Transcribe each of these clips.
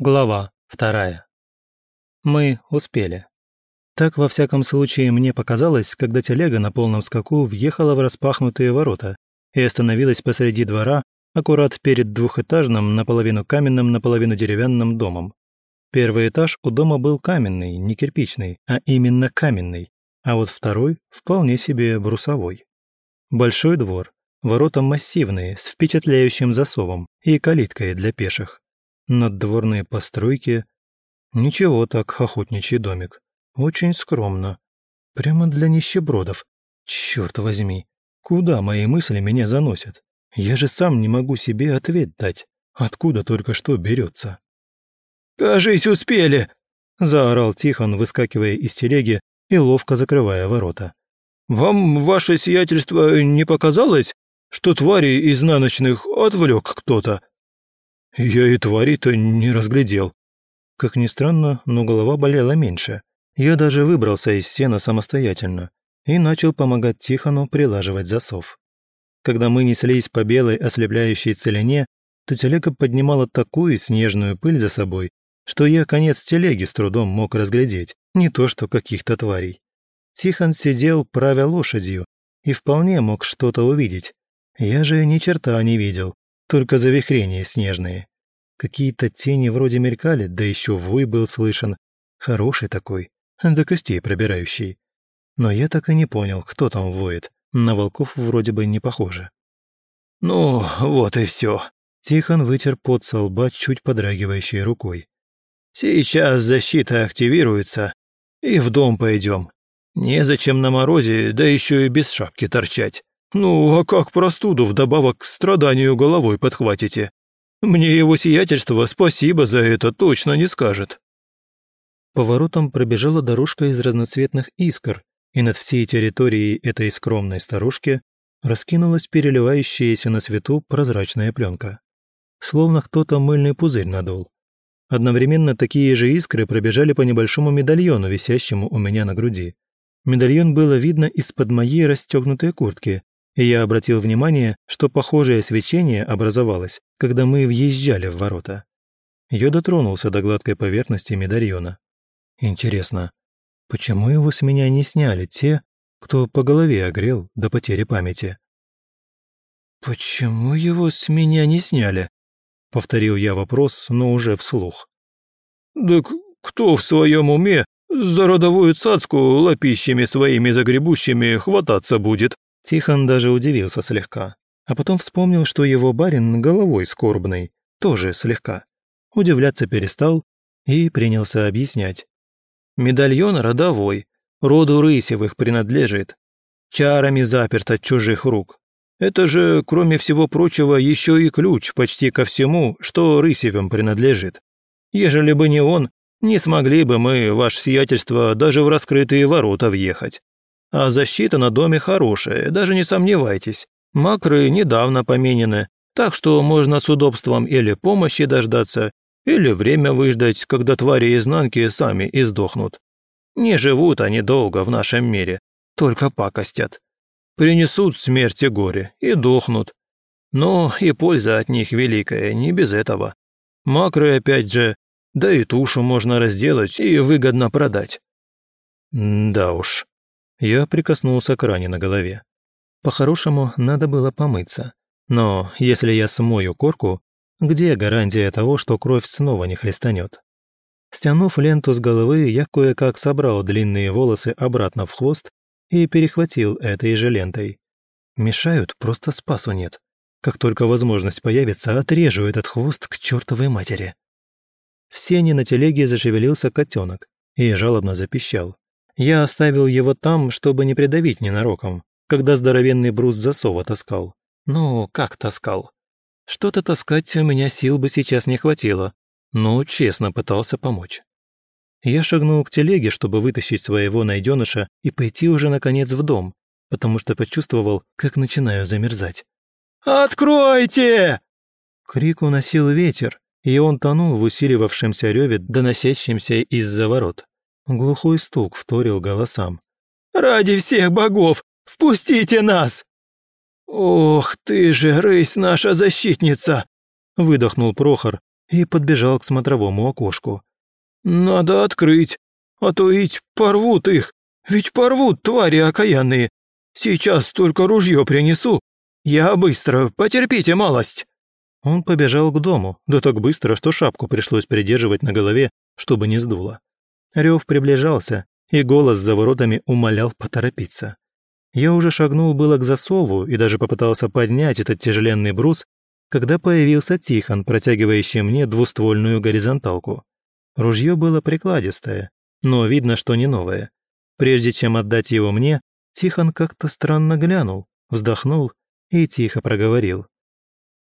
Глава вторая. Мы успели. Так, во всяком случае, мне показалось, когда телега на полном скаку въехала в распахнутые ворота и остановилась посреди двора, аккурат перед двухэтажным, наполовину каменным, наполовину деревянным домом. Первый этаж у дома был каменный, не кирпичный, а именно каменный, а вот второй вполне себе брусовой. Большой двор, ворота массивные, с впечатляющим засовом и калиткой для пеших наддворные постройки. Ничего так, охотничий домик. Очень скромно. Прямо для нищебродов. Черт возьми, куда мои мысли меня заносят? Я же сам не могу себе ответ дать, откуда только что берется. «Кажись, успели!» – заорал Тихон, выскакивая из телеги и ловко закрывая ворота. «Вам, ваше сиятельство, не показалось, что твари изнаночных отвлек кто-то?» Я и твари-то не разглядел. Как ни странно, но голова болела меньше. Я даже выбрался из сена самостоятельно и начал помогать Тихону прилаживать засов. Когда мы неслись по белой ослепляющей целине, то телега поднимала такую снежную пыль за собой, что я конец телеги с трудом мог разглядеть, не то что каких-то тварей. Тихон сидел, правя лошадью, и вполне мог что-то увидеть. Я же ни черта не видел, только завихрения снежные. Какие-то тени вроде мелькали, да еще вой был слышен. Хороший такой, до костей пробирающий. Но я так и не понял, кто там воет. На волков вроде бы не похоже. «Ну, вот и все. Тихон вытер пот со лба чуть подрагивающей рукой. «Сейчас защита активируется, и в дом пойдем. Незачем на морозе, да еще и без шапки торчать. Ну, а как простуду вдобавок к страданию головой подхватите? Мне его сиятельство спасибо за это точно не скажет». Поворотом пробежала дорожка из разноцветных искр, и над всей территорией этой скромной старушки раскинулась переливающаяся на свету прозрачная пленка. Словно кто-то мыльный пузырь надул. Одновременно такие же искры пробежали по небольшому медальону, висящему у меня на груди. Медальон было видно из-под моей расстегнутой куртки, я обратил внимание, что похожее свечение образовалось, когда мы въезжали в ворота. Я дотронулся до гладкой поверхности медальона. Интересно, почему его с меня не сняли те, кто по голове огрел до потери памяти? «Почему его с меня не сняли?» — повторил я вопрос, но уже вслух. «Так кто в своем уме за родовую цацку лопищами своими загребущими хвататься будет?» Тихон даже удивился слегка, а потом вспомнил, что его барин головой скорбный, тоже слегка. Удивляться перестал и принялся объяснять. «Медальон родовой, роду Рысевых принадлежит, чарами заперт от чужих рук. Это же, кроме всего прочего, еще и ключ почти ко всему, что Рысевым принадлежит. Ежели бы не он, не смогли бы мы, ваше сиятельство, даже в раскрытые ворота въехать. А защита на доме хорошая, даже не сомневайтесь. Макры недавно поменены, так что можно с удобством или помощи дождаться, или время выждать, когда твари изнанки сами издохнут. Не живут они долго в нашем мире, только пакостят. Принесут смерть и горе и дохнут. Но и польза от них великая, не без этого. Макры опять же, да и тушу можно разделать и выгодно продать. Да уж, я прикоснулся к ране на голове. По-хорошему, надо было помыться. Но если я смою корку, где гарантия того, что кровь снова не хлестанет? Стянув ленту с головы, я кое-как собрал длинные волосы обратно в хвост и перехватил этой же лентой. Мешают, просто спасу нет. Как только возможность появится, отрежу этот хвост к чертовой матери. В сене на телеге зашевелился котенок и жалобно запищал. Я оставил его там, чтобы не придавить ненароком, когда здоровенный брус засова таскал. Ну, как таскал? Что-то таскать у меня сил бы сейчас не хватило, но честно пытался помочь. Я шагнул к телеге, чтобы вытащить своего найденыша и пойти уже наконец в дом, потому что почувствовал, как начинаю замерзать. «Откройте!» Крик уносил ветер, и он тонул в усиливавшемся реве, доносящемся из-за ворот. Глухой стук вторил голосам. «Ради всех богов! Впустите нас!» «Ох ты же, рысь наша защитница!» выдохнул Прохор, и подбежал к смотровому окошку. «Надо открыть, а то ведь порвут их, ведь порвут твари окаянные. Сейчас только ружье принесу. Я быстро, потерпите малость». Он побежал к дому, да так быстро, что шапку пришлось придерживать на голове, чтобы не сдуло. Рев приближался, и голос за воротами умолял поторопиться. Я уже шагнул было к засову и даже попытался поднять этот тяжеленный брус, когда появился Тихон, протягивающий мне двуствольную горизонталку. Ружье было прикладистое, но видно, что не новое. Прежде чем отдать его мне, Тихон как-то странно глянул, вздохнул и тихо проговорил.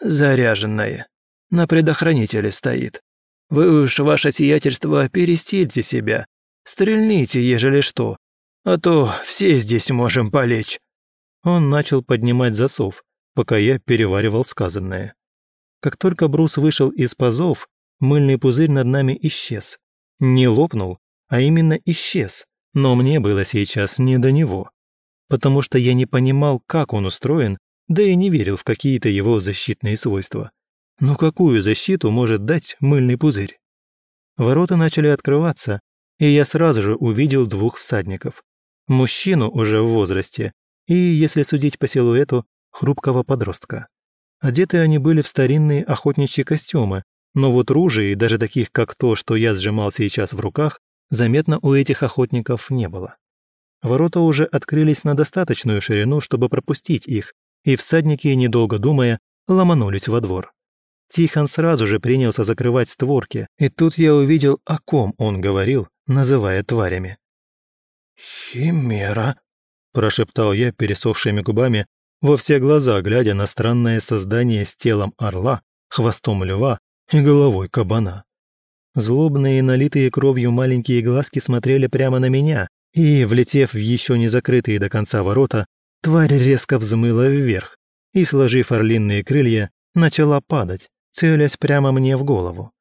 «Заряженное. На предохранителе стоит. Вы уж, ваше сиятельство, перестильте себя. Стрельните, ежели что. А то все здесь можем полечь». Он начал поднимать засов, пока я переваривал сказанное. Как только Брус вышел из пазов, мыльный пузырь над нами исчез. Не лопнул, а именно исчез, но мне было сейчас не до него. Потому что я не понимал, как он устроен, да и не верил в какие-то его защитные свойства. Но какую защиту может дать мыльный пузырь? Ворота начали открываться, и я сразу же увидел двух всадников. Мужчину уже в возрасте и, если судить по силуэту, хрупкого подростка. Одеты они были в старинные охотничьи костюмы, но вот ружей, даже таких, как то, что я сжимал сейчас в руках, заметно у этих охотников не было. Ворота уже открылись на достаточную ширину, чтобы пропустить их, и всадники, недолго думая, ломанулись во двор. Тихон сразу же принялся закрывать створки, и тут я увидел, о ком он говорил, называя тварями. «Химера», – прошептал я пересохшими губами, во все глаза глядя на странное создание с телом орла, хвостом льва и головой кабана. Злобные, налитые кровью маленькие глазки смотрели прямо на меня, и, влетев в еще не закрытые до конца ворота, тварь резко взмыла вверх и, сложив орлиные крылья, начала падать, целясь прямо мне в голову.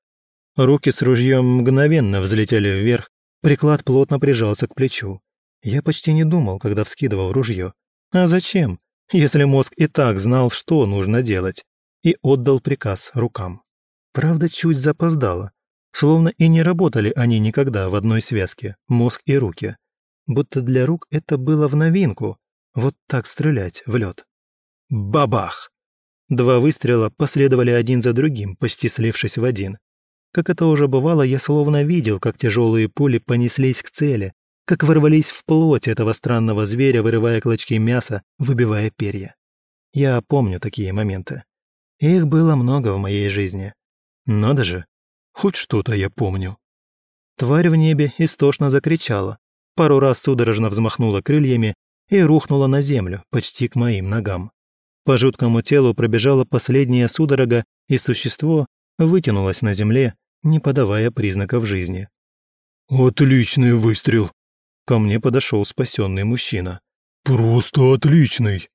Руки с ружьем мгновенно взлетели вверх, приклад плотно прижался к плечу. Я почти не думал, когда вскидывал ружье. А зачем? если мозг и так знал, что нужно делать, и отдал приказ рукам. Правда, чуть запоздало, словно и не работали они никогда в одной связке, мозг и руки. Будто для рук это было в новинку, вот так стрелять в лед. Бабах! Два выстрела последовали один за другим, почти слившись в один. Как это уже бывало, я словно видел, как тяжелые пули понеслись к цели, как ворвались в плоть этого странного зверя, вырывая клочки мяса, выбивая перья. Я помню такие моменты. Их было много в моей жизни. Надо же, хоть что-то я помню. Тварь в небе истошно закричала, пару раз судорожно взмахнула крыльями и рухнула на землю, почти к моим ногам. По жуткому телу пробежала последняя судорога, и существо вытянулось на земле, не подавая признаков жизни. «Отличный выстрел!» Ко мне подошел спасенный мужчина. «Просто отличный!»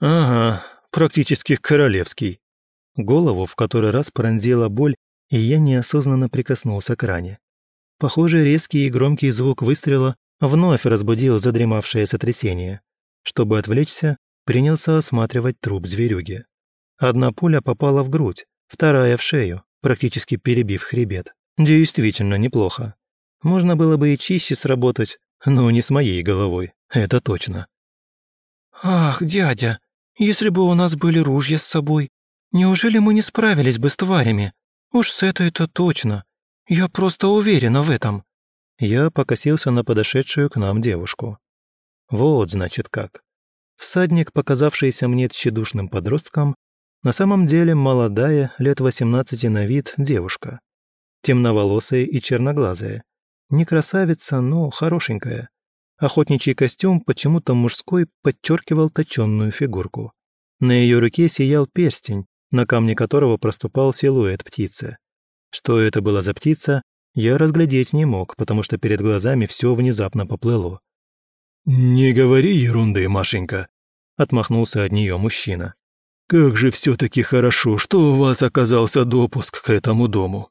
«Ага, практически королевский». Голову в который раз пронзила боль, и я неосознанно прикоснулся к ране. Похоже, резкий и громкий звук выстрела вновь разбудил задремавшее сотрясение. Чтобы отвлечься, принялся осматривать труп зверюги. Одна пуля попала в грудь, вторая в шею, практически перебив хребет. Действительно неплохо. Можно было бы и чище сработать, но не с моей головой, это точно. «Ах, дядя, если бы у нас были ружья с собой, неужели мы не справились бы с тварями? Уж с этой-то точно. Я просто уверена в этом». Я покосился на подошедшую к нам девушку. Вот, значит, как. Всадник, показавшийся мне тщедушным подростком, на самом деле молодая, лет 18 на вид, девушка. Темноволосая и черноглазая, не красавица, но хорошенькая. Охотничий костюм, почему-то мужской, подчеркивал точенную фигурку. На ее руке сиял перстень, на камне которого проступал силуэт птицы. Что это была за птица, я разглядеть не мог, потому что перед глазами все внезапно поплыло. «Не говори ерунды, Машенька», — отмахнулся от нее мужчина. «Как же все-таки хорошо, что у вас оказался допуск к этому дому.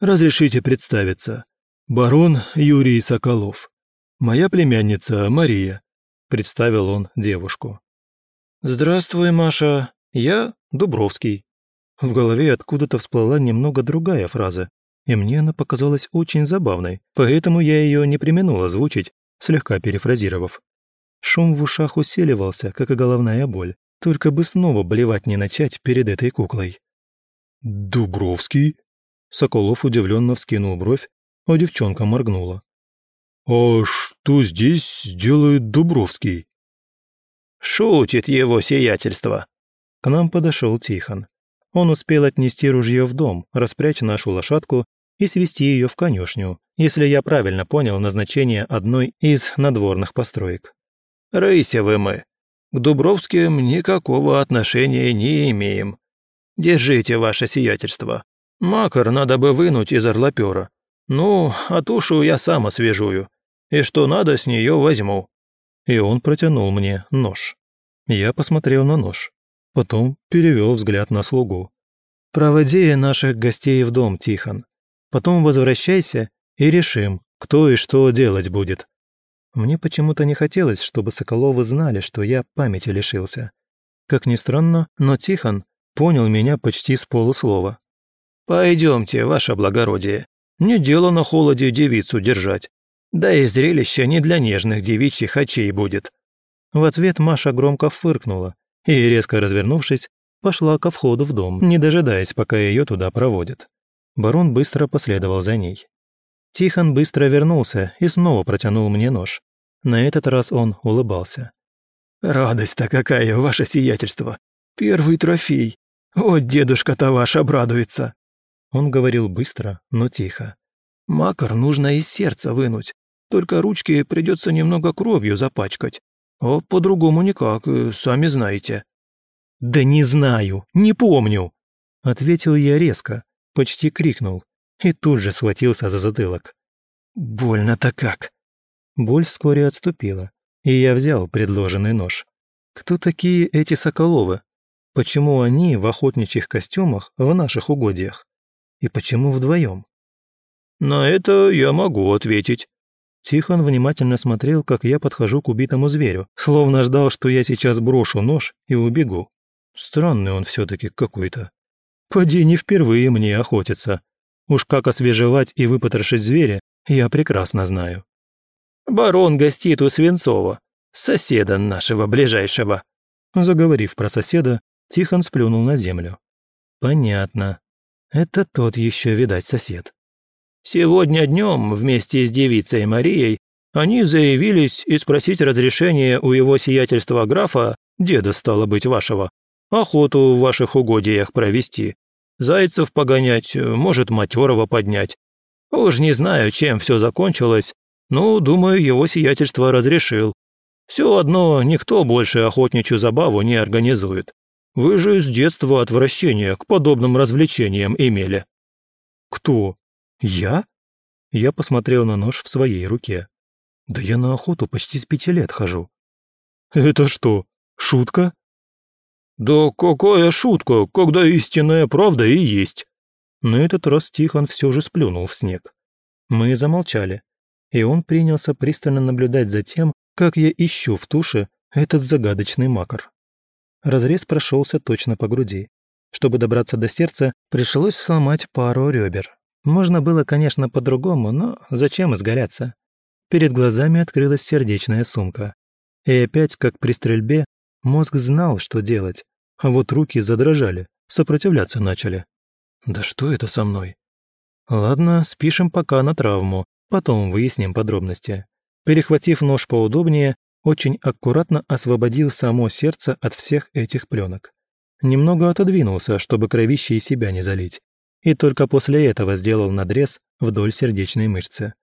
Разрешите представиться. «Барон Юрий Соколов. Моя племянница Мария», — представил он девушку. «Здравствуй, Маша. Я Дубровский». В голове откуда-то всплыла немного другая фраза, и мне она показалась очень забавной, поэтому я ее не применул озвучить, слегка перефразировав. Шум в ушах усиливался, как и головная боль, только бы снова блевать не начать перед этой куклой. «Дубровский?» Соколов удивленно вскинул бровь, а девчонка моргнула. «А что здесь делает Дубровский?» «Шутит его сиятельство!» К нам подошел Тихон. Он успел отнести ружье в дом, распрячь нашу лошадку и свести ее в конюшню, если я правильно понял назначение одной из надворных построек. «Рыся вы мы! К Дубровским никакого отношения не имеем. Держите ваше сиятельство. Макар надо бы вынуть из орлопера. Ну, а тушу я сам освежую. И что надо, с нее возьму». И он протянул мне нож. Я посмотрел на нож. Потом перевел взгляд на слугу. «Проводи наших гостей в дом, Тихон. Потом возвращайся и решим, кто и что делать будет». Мне почему-то не хотелось, чтобы Соколовы знали, что я памяти лишился. Как ни странно, но Тихон понял меня почти с полуслова. «Пойдемте, ваше благородие. Не дело на холоде девицу держать. Да и зрелище не для нежных девичьих очей будет». В ответ Маша громко фыркнула и, резко развернувшись, пошла ко входу в дом, не дожидаясь, пока ее туда проводят. Барон быстро последовал за ней. Тихон быстро вернулся и снова протянул мне нож. На этот раз он улыбался. «Радость-то какая, ваше сиятельство! Первый трофей! Вот дедушка-то ваш обрадуется!» Он говорил быстро, но тихо. «Макар нужно из сердца вынуть, только ручки придется немного кровью запачкать. А по-другому никак, э, сами знаете». «Да не знаю, не помню!» Ответил я резко, почти крикнул и тут же схватился за затылок. «Больно-то как!» Боль вскоре отступила, и я взял предложенный нож. Кто такие эти Соколовы? Почему они в охотничьих костюмах в наших угодьях? И почему вдвоем? На это я могу ответить. Тихон внимательно смотрел, как я подхожу к убитому зверю, словно ждал, что я сейчас брошу нож и убегу. Странный он все-таки какой-то. Поди не впервые мне охотиться. Уж как освежевать и выпотрошить зверя, я прекрасно знаю. «Барон гостит у Свинцова, соседа нашего ближайшего». Заговорив про соседа, Тихон сплюнул на землю. «Понятно. Это тот еще, видать, сосед». Сегодня днем вместе с девицей Марией они заявились и спросить разрешения у его сиятельства графа, деда стало быть вашего, охоту в ваших угодьях провести. Зайцев погонять, может, матерого поднять. Уж не знаю, чем все закончилось, но, думаю, его сиятельство разрешил. Все одно никто больше охотничью забаву не организует. Вы же с детства отвращение к подобным развлечениям имели». «Кто?» «Я?» Я посмотрел на нож в своей руке. «Да я на охоту почти с пяти лет хожу». «Это что, шутка?» «Да какая шутка, когда истинная правда и есть!» На этот раз Тихон все же сплюнул в снег. Мы замолчали, и он принялся пристально наблюдать за тем, как я ищу в туше этот загадочный макар. Разрез прошелся точно по груди. Чтобы добраться до сердца, пришлось сломать пару ребер. Можно было, конечно, по-другому, но зачем изгаляться? Перед глазами открылась сердечная сумка. И опять, как при стрельбе, мозг знал, что делать, а вот руки задрожали, сопротивляться начали. Да что это со мной? Ладно, спишем пока на травму, потом выясним подробности. Перехватив нож поудобнее, очень аккуратно освободил само сердце от всех этих пленок. Немного отодвинулся, чтобы кровище и себя не залить, и только после этого сделал надрез вдоль сердечной мышцы.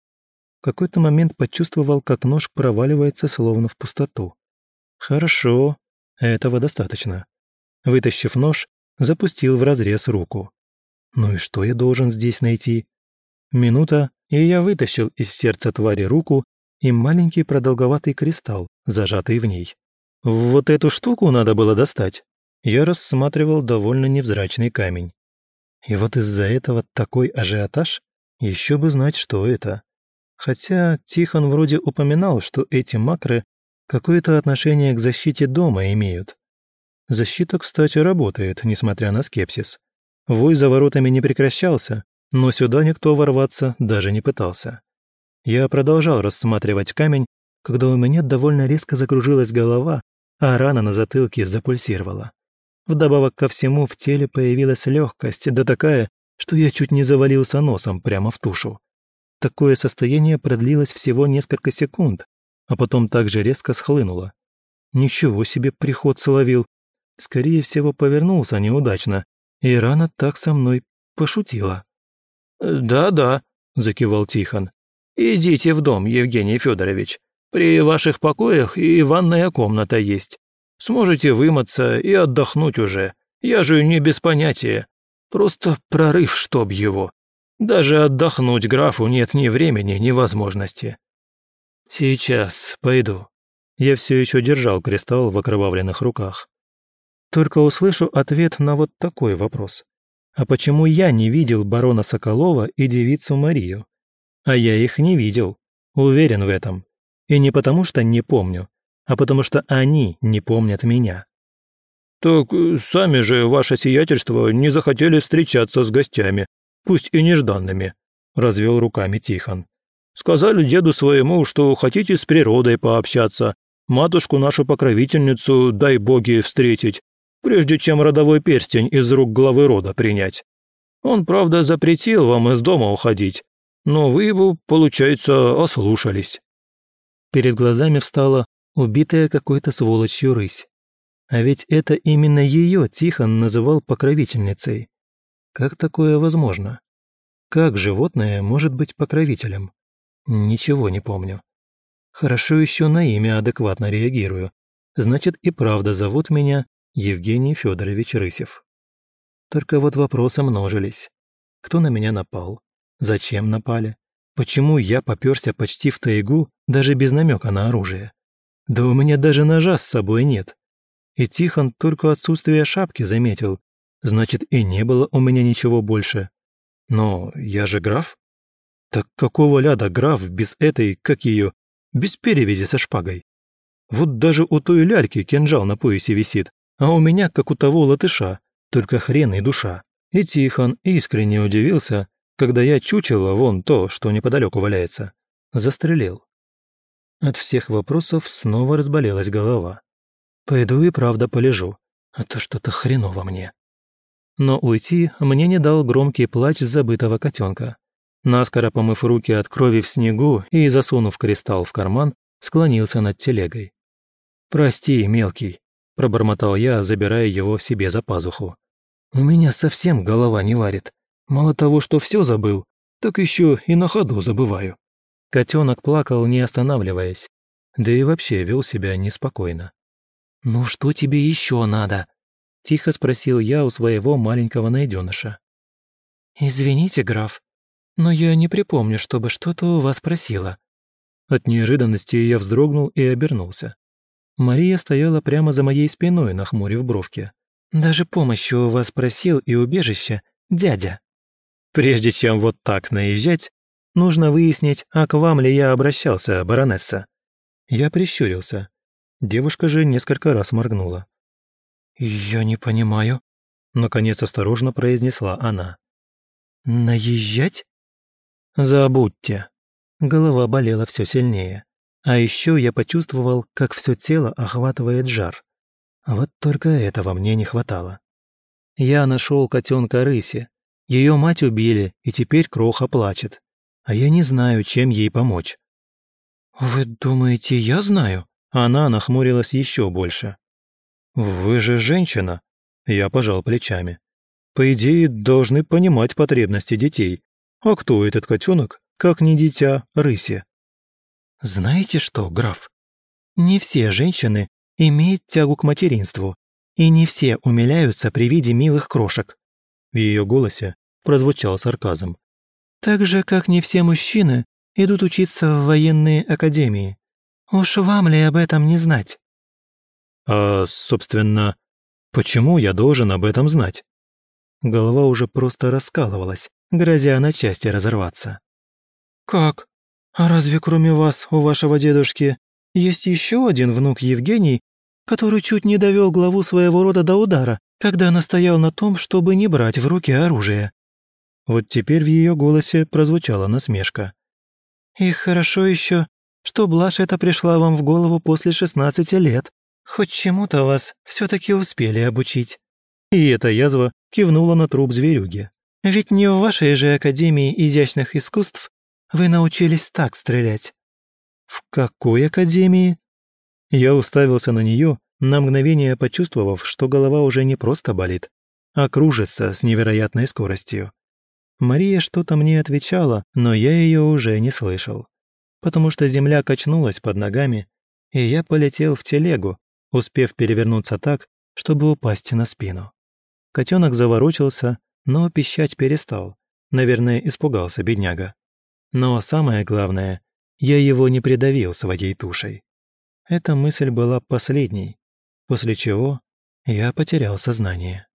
В какой-то момент почувствовал, как нож проваливается словно в пустоту. Хорошо, этого достаточно. Вытащив нож, запустил в разрез руку. Ну и что я должен здесь найти? Минута, и я вытащил из сердца твари руку и маленький продолговатый кристалл, зажатый в ней. Вот эту штуку надо было достать. Я рассматривал довольно невзрачный камень. И вот из-за этого такой ажиотаж? Еще бы знать, что это. Хотя Тихон вроде упоминал, что эти макры какое-то отношение к защите дома имеют. Защита, кстати, работает, несмотря на скепсис. Вой за воротами не прекращался, но сюда никто ворваться даже не пытался. Я продолжал рассматривать камень, когда у меня довольно резко закружилась голова, а рана на затылке запульсировала. Вдобавок ко всему в теле появилась легкость, да такая, что я чуть не завалился носом прямо в тушу. Такое состояние продлилось всего несколько секунд, а потом также резко схлынуло. Ничего себе приход словил. Скорее всего, повернулся неудачно, и рана так со мной пошутила. «Да-да», — закивал Тихон. «Идите в дом, Евгений Федорович. При ваших покоях и ванная комната есть. Сможете вымыться и отдохнуть уже. Я же не без понятия. Просто прорыв, чтоб его. Даже отдохнуть графу нет ни времени, ни возможности». «Сейчас пойду». Я все еще держал кристалл в окровавленных руках. Только услышу ответ на вот такой вопрос. А почему я не видел барона Соколова и девицу Марию? А я их не видел, уверен в этом. И не потому что не помню, а потому что они не помнят меня. «Так э, сами же, ваше сиятельство, не захотели встречаться с гостями, пусть и нежданными», — развел руками Тихон. «Сказали деду своему, что хотите с природой пообщаться, матушку нашу покровительницу, дай боги, встретить, прежде чем родовой перстень из рук главы рода принять. Он, правда, запретил вам из дома уходить, но вы его, получается, ослушались». Перед глазами встала убитая какой-то сволочью рысь. А ведь это именно ее Тихон называл покровительницей. Как такое возможно? Как животное может быть покровителем? Ничего не помню. Хорошо еще на имя адекватно реагирую. Значит, и правда зовут меня Евгений Федорович Рысев. Только вот вопросы множились. Кто на меня напал? Зачем напали? Почему я попёрся почти в тайгу, даже без намека на оружие? Да у меня даже ножа с собой нет. И Тихон только отсутствие шапки заметил. Значит, и не было у меня ничего больше. Но я же граф? Так какого ляда граф без этой, как ее, без перевязи со шпагой? Вот даже у той ляльки кинжал на поясе висит, а у меня, как у того латыша, только хрен и душа. И Тихон искренне удивился, когда я чучело вон то, что неподалеку валяется, застрелил. От всех вопросов снова разболелась голова. Пойду и правда полежу, а то что-то хреново мне. Но уйти мне не дал громкий плач забытого котенка. Наскоро помыв руки от крови в снегу и засунув кристалл в карман, склонился над телегой. «Прости, мелкий», – пробормотал я, забирая его себе за пазуху. «У меня совсем голова не варит. Мало того, что все забыл, так еще и на ходу забываю». Котенок плакал, не останавливаясь, да и вообще вел себя неспокойно. «Ну что тебе еще надо?» – тихо спросил я у своего маленького найденыша. «Извините, граф, но я не припомню, чтобы что-то у вас просила». От неожиданности я вздрогнул и обернулся. Мария стояла прямо за моей спиной, нахмурив бровки. «Даже помощи у вас просил и убежище дядя». Прежде чем вот так наезжать, нужно выяснить, а к вам ли я обращался, баронесса. Я прищурился. Девушка же несколько раз моргнула. «Я не понимаю», — наконец осторожно произнесла она. «Наезжать?» «Забудьте». Голова болела все сильнее. А еще я почувствовал, как все тело охватывает жар. Вот только этого мне не хватало. Я нашел котенка рыси. Ее мать убили, и теперь Кроха плачет. А я не знаю, чем ей помочь. «Вы думаете, я знаю?» Она нахмурилась еще больше. «Вы же женщина!» Я пожал плечами. «По идее, должны понимать потребности детей. А кто этот котенок, как не дитя рыси?» Знаете что, граф? Не все женщины имеют тягу к материнству, и не все умиляются при виде милых крошек. В ее голосе прозвучал сарказм. Так же, как не все мужчины идут учиться в военные академии. Уж вам ли об этом не знать? А, собственно, почему я должен об этом знать? Голова уже просто раскалывалась, грозя на части разорваться. «Как? «А разве кроме вас, у вашего дедушки, есть еще один внук Евгений, который чуть не довел главу своего рода до удара, когда настоял на том, чтобы не брать в руки оружие». Вот теперь в ее голосе прозвучала насмешка. «И хорошо еще, что блажь эта пришла вам в голову после 16 лет. Хоть чему-то вас все таки успели обучить». И эта язва кивнула на труп зверюги. «Ведь не в вашей же Академии изящных искусств вы научились так стрелять». «В какой Академии?» Я уставился на нее, на мгновение почувствовав, что голова уже не просто болит, а кружится с невероятной скоростью. Мария что-то мне отвечала, но я ее уже не слышал, потому что земля качнулась под ногами, и я полетел в телегу, успев перевернуться так, чтобы упасть на спину. Котенок заворочился, но пищать перестал. Наверное, испугался бедняга. Но самое главное, я его не придавил своей тушей. Эта мысль была последней, после чего я потерял сознание.